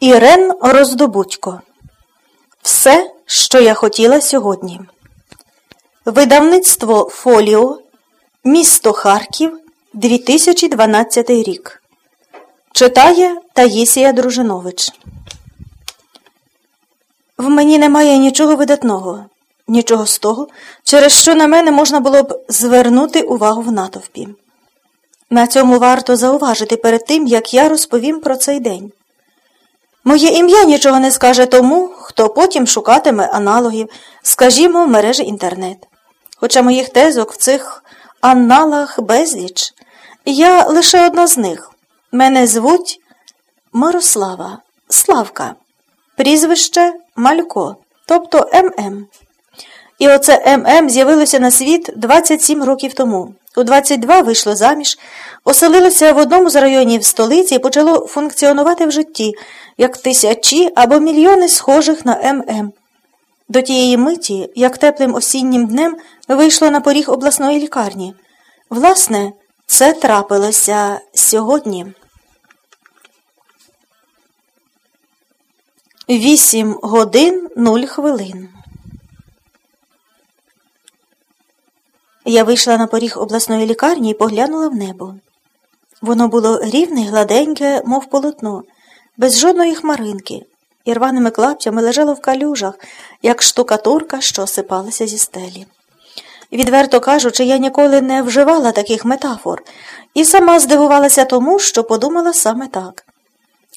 Ірен Роздобудько. Все, що я хотіла сьогодні. Видавництво Фоліо. Місто Харків. 2012 рік. Читає Таїсія Дружинович. В мені немає нічого видатного, нічого з того, через що на мене можна було б звернути увагу в натовпі. На цьому варто зауважити перед тим, як я розповім про цей день. Моє ім'я нічого не скаже тому, хто потім шукатиме аналогів, скажімо, в мережі інтернет. Хоча моїх тезок в цих аналах безліч, я лише одна з них. Мене звуть Мирослава, Славка, прізвище Малько, тобто ММ. І оце ММ з'явилося на світ 27 років тому. У 22 вийшло заміж, оселилося в одному з районів столиці і почало функціонувати в житті, як тисячі або мільйони схожих на ММ. До тієї миті, як теплим осіннім днем, вийшло на поріг обласної лікарні. Власне, це трапилося сьогодні. Вісім годин нуль хвилин. Я вийшла на поріг обласної лікарні і поглянула в небо. Воно було рівне, гладеньке, мов полотно, без жодної хмаринки, і рваними клаптями лежало в калюжах, як штукатурка, що осипалася зі стелі. Відверто кажучи, я ніколи не вживала таких метафор і сама здивувалася тому, що подумала саме так.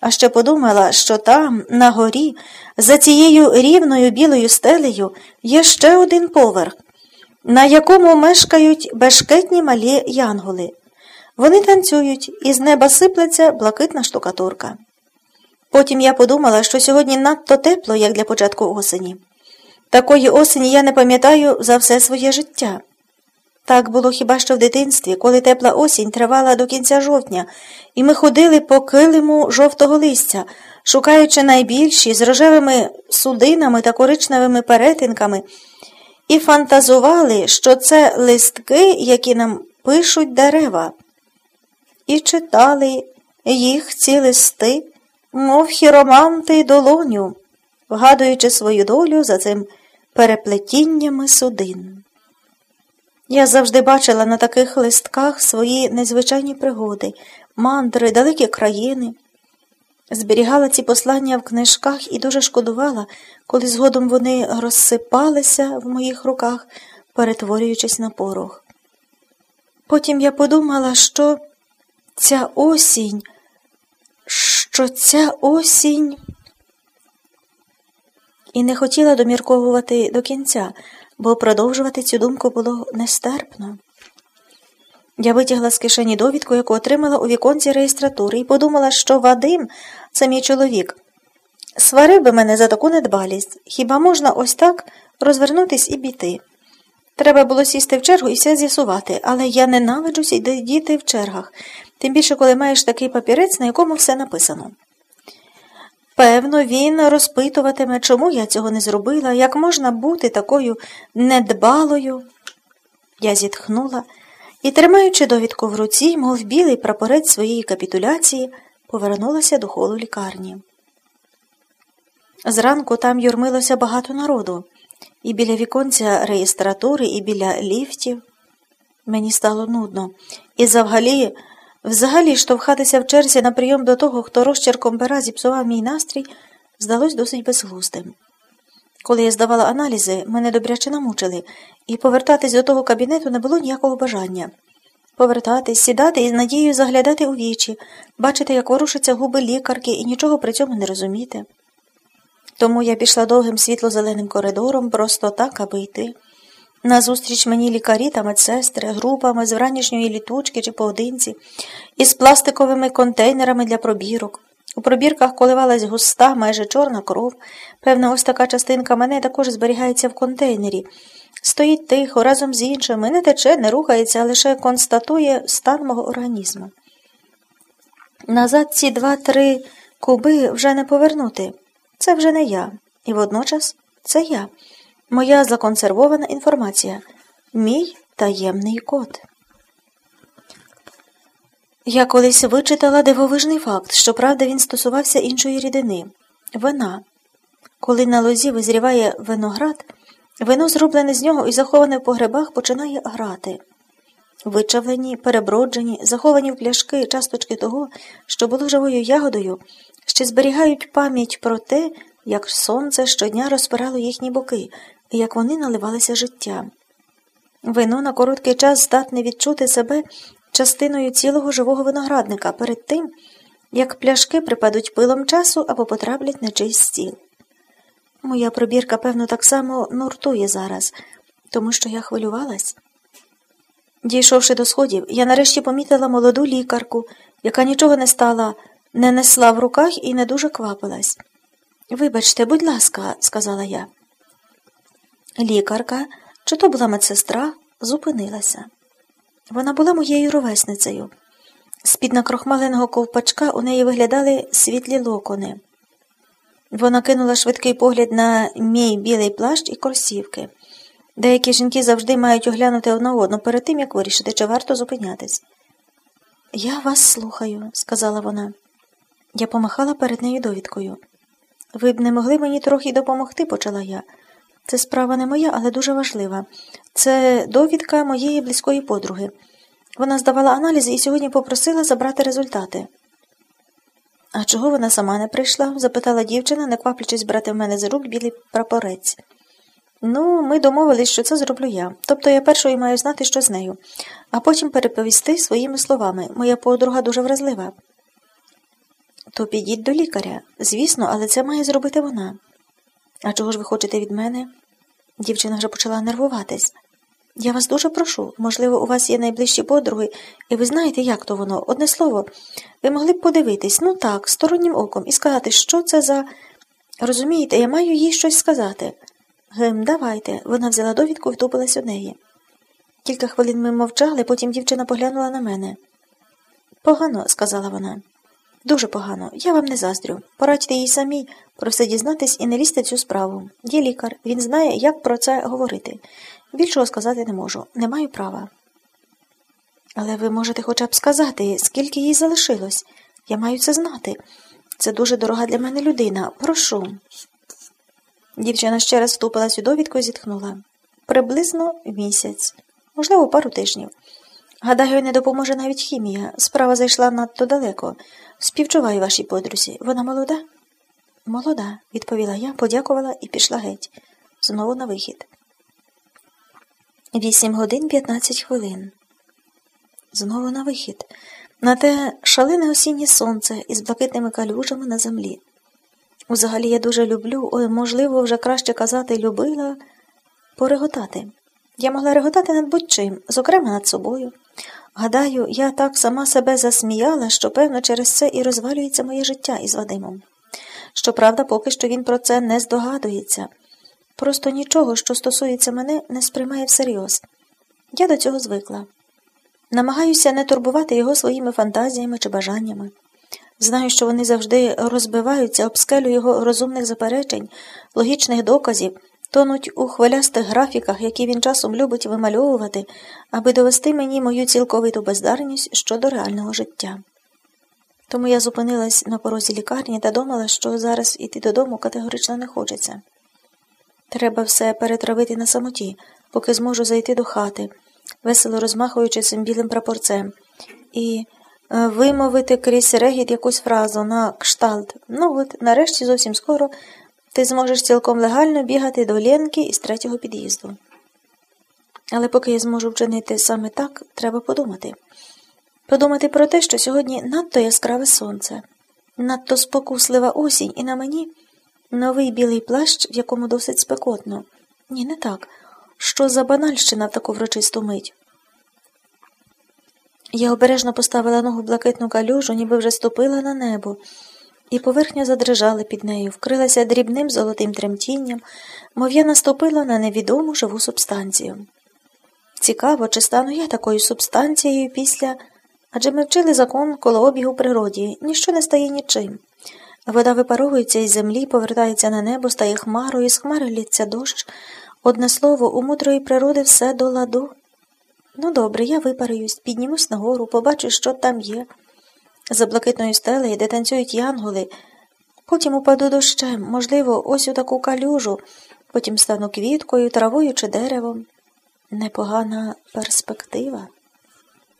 А ще подумала, що там, на горі, за цією рівною білою стелею, є ще один поверх, на якому мешкають бешкетні малі янголи. Вони танцюють, і з неба сиплеться блакитна штукатурка. Потім я подумала, що сьогодні надто тепло, як для початку осені. Такої осені я не пам'ятаю за все своє життя. Так було хіба що в дитинстві, коли тепла осінь тривала до кінця жовтня, і ми ходили по килиму жовтого листя, шукаючи найбільші з рожевими судинами та коричневими перетинками, і фантазували, що це листки, які нам пишуть дерева, і читали їх ці листи, мов хіроманти долоню, вгадуючи свою долю за цим переплетіннями судин. Я завжди бачила на таких листках свої незвичайні пригоди, мандри, далекі країни. Зберігала ці послання в книжках і дуже шкодувала, коли згодом вони розсипалися в моїх руках, перетворюючись на порох. Потім я подумала, що ця осінь, що ця осінь і не хотіла домірковувати до кінця, бо продовжувати цю думку було нестерпно. Я витягла з кишені довідку, яку отримала у віконці реєстратури, і подумала, що Вадим, це мій чоловік, сварив би мене за таку недбалість. Хіба можна ось так розвернутись і піти? Треба було сісти в чергу і все з'ясувати, але я ненавиджу сидіти в чергах, тим більше, коли маєш такий папірець, на якому все написано. Певно, він розпитуватиме, чому я цього не зробила, як можна бути такою недбалою. Я зітхнула і, тримаючи довідку в руці, мов білий прапорець своєї капітуляції, повернулася до холу лікарні. Зранку там юрмилося багато народу, і біля віконця реєстратури, і біля ліфтів. Мені стало нудно, і завгалі Взагалі штовхатися в черзі на прийом до того, хто розчерком пера зіпсував мій настрій, здалось досить безглуздим. Коли я здавала аналізи, мене добряче намучили, і повертатись до того кабінету не було ніякого бажання. Повертатись, сідати і з надією заглядати у вічі, бачити, як ворушаться губи лікарки, і нічого при цьому не розуміти. Тому я пішла довгим світло-зеленим коридором, просто так, аби йти. Назустріч мені лікарі та медсестри, групами з вранішньої літучки чи поодинці, із пластиковими контейнерами для пробірок. У пробірках коливалась густа, майже чорна кров. Певна, ось така частинка мене також зберігається в контейнері. Стоїть тихо, разом з іншими, не тече, не рухається, а лише констатує стан мого організму. Назад ці два-три куби вже не повернути. Це вже не я. І водночас це я. Моя законсервована інформація. Мій таємний код. Я колись вичитала дивовижний факт, що правда він стосувався іншої рідини вина. Коли на лозі визріває виноград, вино, зроблене з нього і заховане в погребах, починає грати. Вичавлені, переброджені, заховані в пляшки часточки того, що було живою ягодою, ще зберігають пам'ять про те, як сонце щодня розпирало їхні боки, і як вони наливалися життям. Вино на короткий час здатне відчути себе частиною цілого живого виноградника перед тим, як пляшки припадуть пилом часу або потраплять на чийсь стіл. Моя пробірка, певно, так само нуртує зараз, тому що я хвилювалась. Дійшовши до сходів, я нарешті помітила молоду лікарку, яка нічого не стала, не несла в руках і не дуже квапилась. Вибачте, будь ласка, сказала я. Лікарка, чи то була медсестра, зупинилася. Вона була моєю ровесницею. З-під накрохмаленого ковпачка у неї виглядали світлі локони. Вона кинула швидкий погляд на мій білий плащ і корсівки. Деякі жінки завжди мають оглянути одна одну перед тим, як вирішити, чи варто зупинятись. Я вас слухаю, сказала вона. Я помахала перед нею довідкою. Ви б не могли мені трохи допомогти, почала я. Це справа не моя, але дуже важлива. Це довідка моєї близької подруги. Вона здавала аналізи і сьогодні попросила забрати результати. А чого вона сама не прийшла? запитала дівчина, не кваплячись брати в мене за рук білий прапорець. Ну, ми домовились, що це зроблю я. Тобто я першою маю знати, що з нею, а потім переповісти своїми словами. Моя подруга дуже вразлива. То підіть до лікаря. Звісно, але це має зробити вона. А чого ж ви хочете від мене? Дівчина вже почала нервуватись. Я вас дуже прошу, можливо, у вас є найближчі подруги, і ви знаєте, як то воно. Одне слово, ви могли б подивитись, ну так, стороннім оком, і сказати, що це за. Розумієте, я маю їй щось сказати. Гем, давайте. Вона взяла довідку і втупилась у неї. Кілька хвилин ми мовчали, потім дівчина поглянула на мене. Погано, сказала вона. Дуже погано. Я вам не заздрю. Порадьте їй самій про все дізнатись і не лізьте цю справу. Є лікар, він знає, як про це говорити. Більшого сказати не можу, не маю права. Але ви можете хоча б сказати, скільки їй залишилось. Я маю це знати. Це дуже дорога для мене людина. Прошу. Дівчина ще раз втупилась у довідку і зітхнула. Приблизно місяць, можливо, пару тижнів. Гадаю, не допоможе навіть хімія. Справа зайшла надто далеко. Співчуваю вашій подрузі. Вона молода? Молода, відповіла я, подякувала і пішла геть. Знову на вихід. Вісім годин п'ятнадцять хвилин. Знову на вихід. На те шалене осіннє сонце із блакитними калюжами на землі. Взагалі я дуже люблю, ой, можливо, вже краще казати, любила пореготати. Я могла реготати над будь-чим, зокрема над собою. Гадаю, я так сама себе засміяла, що, певно, через це і розвалюється моє життя із Вадимом. Щоправда, поки що він про це не здогадується. Просто нічого, що стосується мене, не сприймає всерйоз. Я до цього звикла. Намагаюся не турбувати його своїми фантазіями чи бажаннями. Знаю, що вони завжди розбиваються об скелю його розумних заперечень, логічних доказів, тонуть у хвилястих графіках, які він часом любить вимальовувати, аби довести мені мою цілковиту бездарність щодо реального життя. Тому я зупинилась на порозі лікарні та думала, що зараз іти додому категорично не хочеться. Треба все перетравити на самоті, поки зможу зайти до хати, весело розмахуючи цим білим прапорцем, і е, вимовити крізь регіт якусь фразу на кшталт. Ну от, нарешті зовсім скоро ти зможеш цілком легально бігати до Ленки із третього під'їзду. Але поки я зможу вчинити саме так, треба подумати. Подумати про те, що сьогодні надто яскраве сонце, надто спокуслива осінь, і на мені новий білий плащ, в якому досить спекотно. Ні, не так. Що за банальщина в таку врочисту мить? Я обережно поставила ногу в блакитну калюжу, ніби вже ступила на небо і поверхня задрижала під нею, вкрилася дрібним золотим тремтінням, мов я наступила на невідому живу субстанцію. Цікаво, чи стану я такою субстанцією після. Адже ми вчили закон коло обігу природі, ніщо не стає нічим. Вода випаровується із землі, повертається на небо, стає хмарою, з хмари лється дощ. Одне слово, у мудрої природи все до ладу. Ну добре, я випарююсь, піднімусь нагору, побачу, що там є. За блакитною стелею, де танцюють янголи. Потім упаду дощем, можливо, ось у таку калюжу, потім стану квіткою, травою чи деревом. Непогана перспектива.